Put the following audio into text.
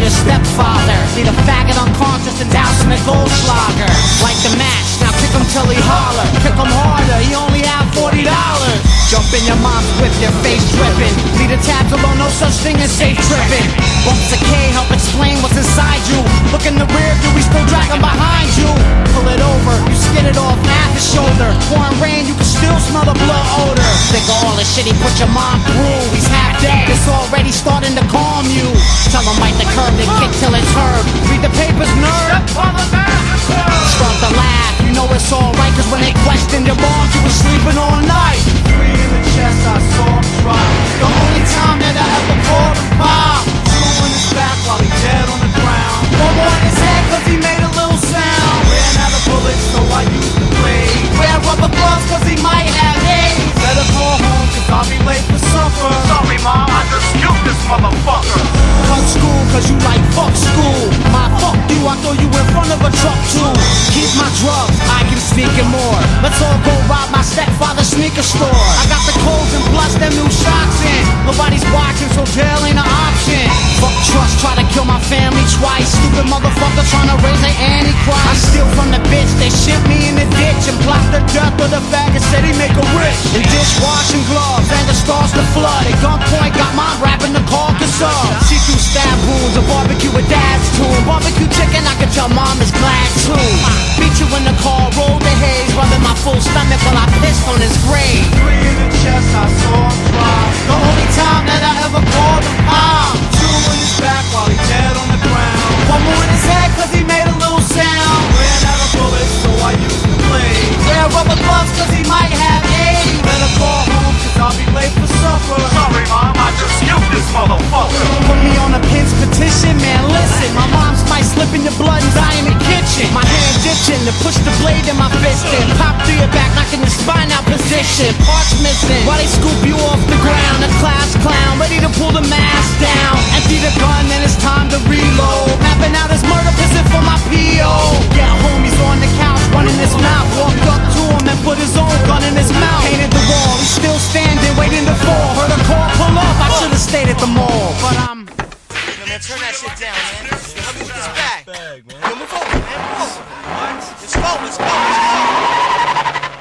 his stepfather. Lead a faggot unconscious and douse him at Goldschlager. Like the match, now kick him till he holler. Kick him harder, he only have $40. Jump in your mom's whip, your face dripping. Lead a tabs alone, no such thing as safe tripping. Bumps a K, help explain what's inside you. Look in the rear, do we still dragging behind you? Pull it over, you skid it off, half his shoulder. Pouring rain, you can still smell the blood odor. Think of all the shit he put your mom through. He's half dead, it's already starting to calm you. Curb, then kick till it's heard. Read the papers, nerd. Start to laugh, you know it's alright, cause when they questioned your mom, you was sleeping all night. Front of a truck too. Keep my drugs, I can sneak and more. Let's all go rob my stepfather's sneaker store. I got the codes and plus them new socks in. Nobody's watching, so jail ain't an option. Fuck trust, try to kill my family twice. Stupid motherfucker trying to raise an antichrist. I steal from the bitch, they shit me in the ditch and plot the death of the faggot. Said he make a rich. And dishwashing gloves, anger starts to flood. At gunpoint, got to push the blade in my fist and Pop through your back, knocking your spine out position. Parts missing while they scoop you off the ground. A class clown, ready to pull the mask down. Empty the gun, then it's time to reload. Mapping out his murder prison for my PO. Yeah, homies on the couch, running his mouth. Walked up to him and put his own gun in his mouth. Painted the wall, he's still standing, waiting to fall. Heard a call, pull up. I should've stayed at the mall, but I'm. Man, turn that shit down, man.